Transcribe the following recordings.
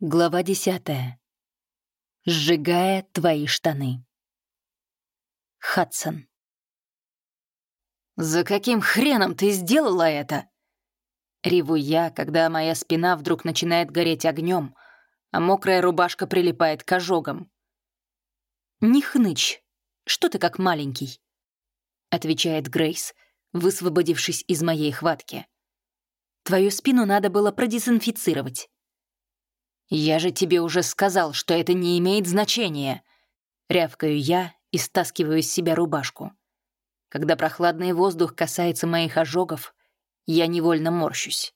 Глава десятая. Сжигая твои штаны. Хадсон. «За каким хреном ты сделала это?» Реву я, когда моя спина вдруг начинает гореть огнем, а мокрая рубашка прилипает к ожогам. «Не хнычь, что ты как маленький?» — отвечает Грейс, высвободившись из моей хватки. «Твою спину надо было продезинфицировать». «Я же тебе уже сказал, что это не имеет значения!» Рявкаю я и стаскиваю с себя рубашку. Когда прохладный воздух касается моих ожогов, я невольно морщусь.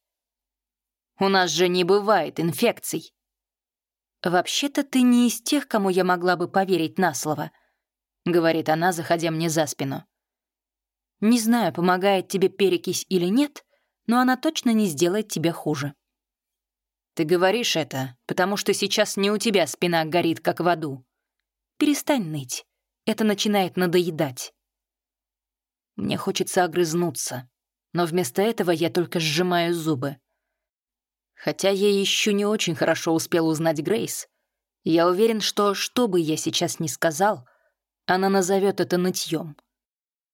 «У нас же не бывает инфекций!» «Вообще-то ты не из тех, кому я могла бы поверить на слово», — говорит она, заходя мне за спину. «Не знаю, помогает тебе перекись или нет, но она точно не сделает тебе хуже». Ты говоришь это, потому что сейчас не у тебя спина горит, как в аду. Перестань ныть. Это начинает надоедать. Мне хочется огрызнуться, но вместо этого я только сжимаю зубы. Хотя я еще не очень хорошо успел узнать Грейс, я уверен, что что бы я сейчас ни сказал, она назовет это нытьем.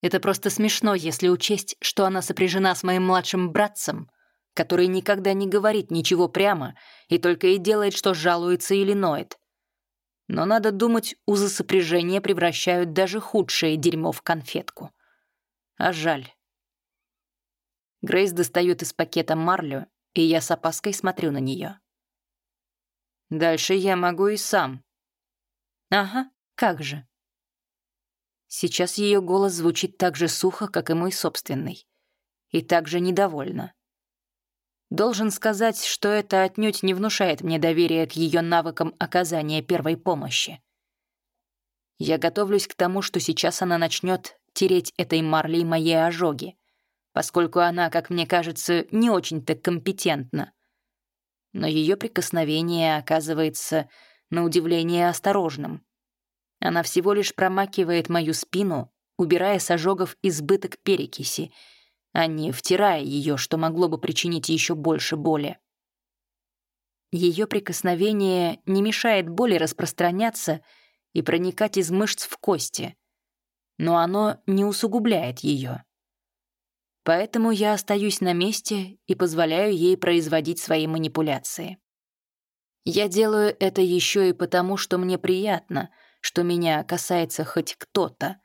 Это просто смешно, если учесть, что она сопряжена с моим младшим братцем — который никогда не говорит ничего прямо и только и делает, что жалуется или ноет. Но надо думать, узы сопряжения превращают даже худшее дерьмо в конфетку. А жаль. Грейс достает из пакета марлю, и я с опаской смотрю на нее. Дальше я могу и сам. Ага, как же. Сейчас ее голос звучит так же сухо, как и мой собственный. И так же недовольно. Должен сказать, что это отнюдь не внушает мне доверия к ее навыкам оказания первой помощи. Я готовлюсь к тому, что сейчас она начнет тереть этой марлей мои ожоги, поскольку она, как мне кажется, не очень-то компетентна. Но ее прикосновение оказывается, на удивление, осторожным. Она всего лишь промакивает мою спину, убирая с ожогов избыток перекиси — а не втирая ее, что могло бы причинить еще больше боли. Ее прикосновение не мешает боли распространяться и проникать из мышц в кости, но оно не усугубляет ее. Поэтому я остаюсь на месте и позволяю ей производить свои манипуляции. Я делаю это еще и потому, что мне приятно, что меня касается хоть кто-то,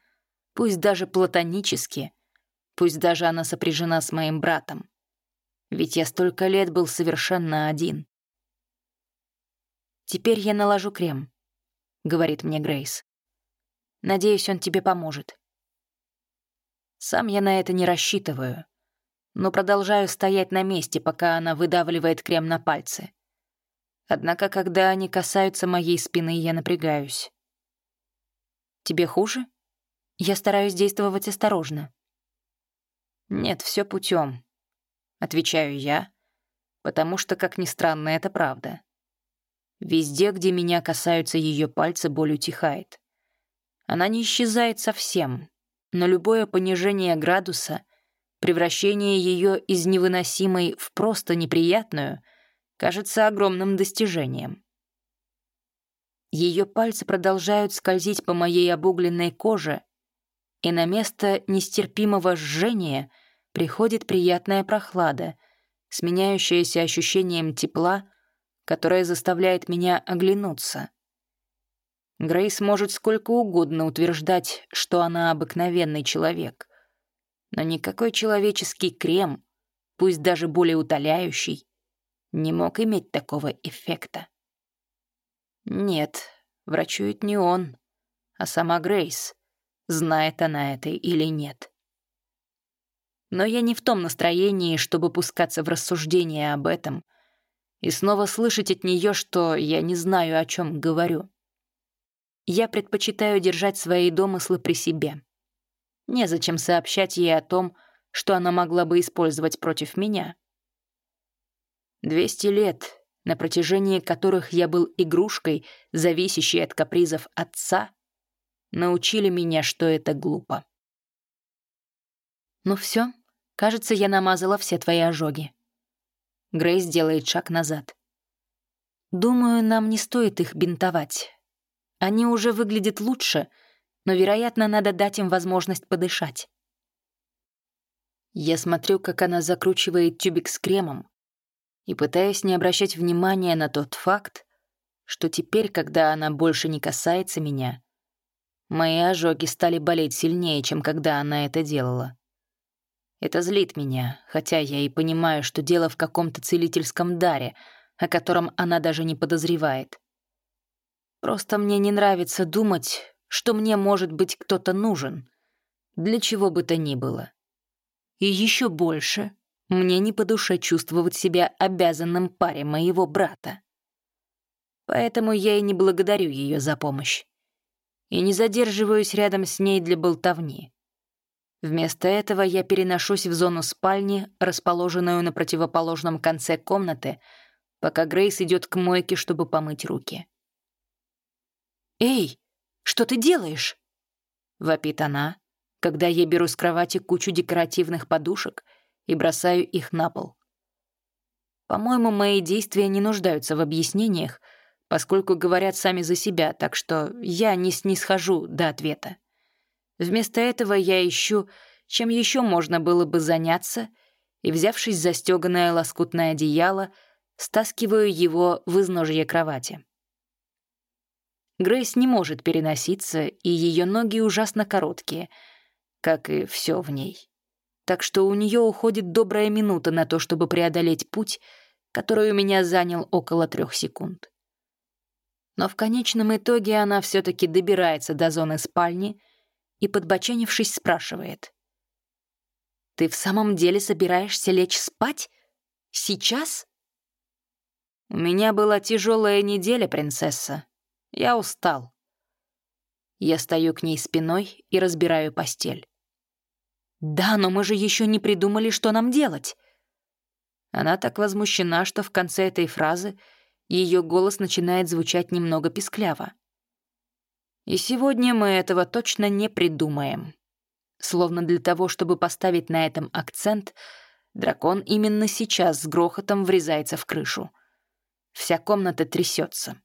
пусть даже платонически — Пусть даже она сопряжена с моим братом. Ведь я столько лет был совершенно один. «Теперь я наложу крем», — говорит мне Грейс. «Надеюсь, он тебе поможет». Сам я на это не рассчитываю, но продолжаю стоять на месте, пока она выдавливает крем на пальцы. Однако, когда они касаются моей спины, я напрягаюсь. «Тебе хуже?» Я стараюсь действовать осторожно. «Нет, все путем», — отвечаю я, потому что, как ни странно, это правда. Везде, где меня касаются ее пальцы, боль утихает. Она не исчезает совсем, но любое понижение градуса, превращение ее из невыносимой в просто неприятную, кажется огромным достижением. Ее пальцы продолжают скользить по моей обугленной коже, и на место нестерпимого жжения — приходит приятная прохлада, сменяющаяся ощущением тепла, которое заставляет меня оглянуться. Грейс может сколько угодно утверждать, что она обыкновенный человек. Но никакой человеческий крем, пусть даже более утоляющий, не мог иметь такого эффекта. Нет, врачует не он, а сама Грейс, знает она это или нет. Но я не в том настроении, чтобы пускаться в рассуждения об этом и снова слышать от нее, что я не знаю, о чем говорю. Я предпочитаю держать свои домыслы при себе. Незачем сообщать ей о том, что она могла бы использовать против меня. Двести лет, на протяжении которых я был игрушкой, зависящей от капризов отца, научили меня, что это глупо. «Ну все, Кажется, я намазала все твои ожоги». Грейс делает шаг назад. Думаю, нам не стоит их бинтовать. Они уже выглядят лучше, но, вероятно, надо дать им возможность подышать. Я смотрю, как она закручивает тюбик с кремом, и пытаюсь не обращать внимания на тот факт, что теперь, когда она больше не касается меня, мои ожоги стали болеть сильнее, чем когда она это делала. Это злит меня, хотя я и понимаю, что дело в каком-то целительском даре, о котором она даже не подозревает. Просто мне не нравится думать, что мне может быть кто-то нужен, для чего бы то ни было. И еще больше мне не по душе чувствовать себя обязанным паре моего брата. Поэтому я и не благодарю ее за помощь. И не задерживаюсь рядом с ней для болтовни. Вместо этого я переношусь в зону спальни, расположенную на противоположном конце комнаты, пока Грейс идет к мойке, чтобы помыть руки. «Эй, что ты делаешь?» — вопит она, когда я беру с кровати кучу декоративных подушек и бросаю их на пол. По-моему, мои действия не нуждаются в объяснениях, поскольку говорят сами за себя, так что я не снисхожу до ответа. Вместо этого я ищу, чем еще можно было бы заняться, и, взявшись за стёганое лоскутное одеяло, стаскиваю его в изножье кровати. Грейс не может переноситься, и ее ноги ужасно короткие — как и все в ней. Так что у нее уходит добрая минута на то, чтобы преодолеть путь, который у меня занял около трех секунд. Но в конечном итоге она все таки добирается до зоны спальни и, подбоченившись, спрашивает. «Ты в самом деле собираешься лечь спать? Сейчас?» «У меня была тяжелая неделя, принцесса. Я устал». Я стою к ней спиной и разбираю постель. «Да, но мы же еще не придумали, что нам делать». Она так возмущена, что в конце этой фразы ее голос начинает звучать немного пискляво. «И сегодня мы этого точно не придумаем». Словно для того, чтобы поставить на этом акцент, дракон именно сейчас с грохотом врезается в крышу. Вся комната трясется.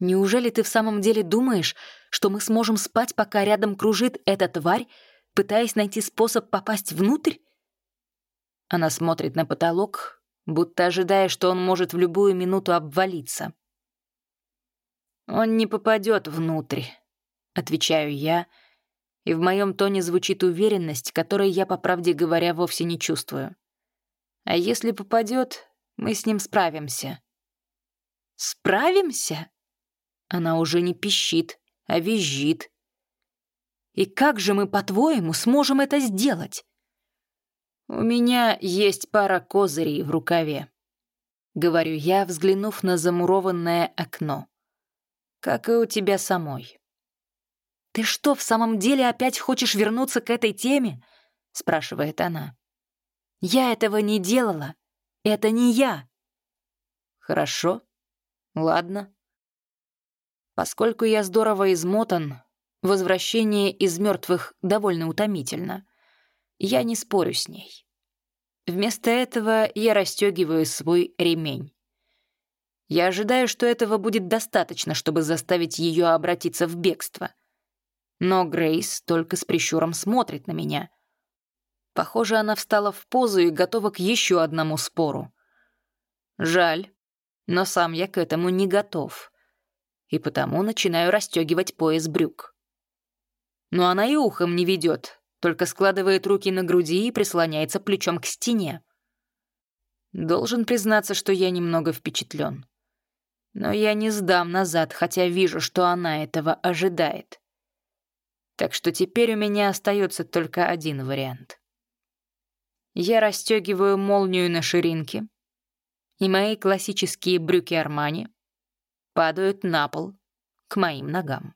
«Неужели ты в самом деле думаешь, что мы сможем спать, пока рядом кружит эта тварь, пытаясь найти способ попасть внутрь? Она смотрит на потолок, будто ожидая, что он может в любую минуту обвалиться. «Он не попадет внутрь», — отвечаю я, и в моем тоне звучит уверенность, которой я, по правде говоря, вовсе не чувствую. «А если попадет, мы с ним справимся». «Справимся?» Она уже не пищит, а визжит, и как же мы, по-твоему, сможем это сделать? У меня есть пара козырей в рукаве. Говорю я, взглянув на замурованное окно. Как и у тебя самой. «Ты что, в самом деле опять хочешь вернуться к этой теме?» — спрашивает она. «Я этого не делала. Это не я». «Хорошо. Ладно. Поскольку я здорово измотан, Возвращение из мертвых довольно утомительно. Я не спорю с ней. Вместо этого я расстегиваю свой ремень. Я ожидаю, что этого будет достаточно, чтобы заставить ее обратиться в бегство. Но Грейс только с прищуром смотрит на меня. Похоже, она встала в позу и готова к еще одному спору. Жаль, но сам я к этому не готов. И потому начинаю расстегивать пояс брюк но она и ухом не ведет, только складывает руки на груди и прислоняется плечом к стене. Должен признаться, что я немного впечатлен. Но я не сдам назад, хотя вижу, что она этого ожидает. Так что теперь у меня остается только один вариант. Я расстегиваю молнию на ширинке, и мои классические брюки Армани падают на пол к моим ногам.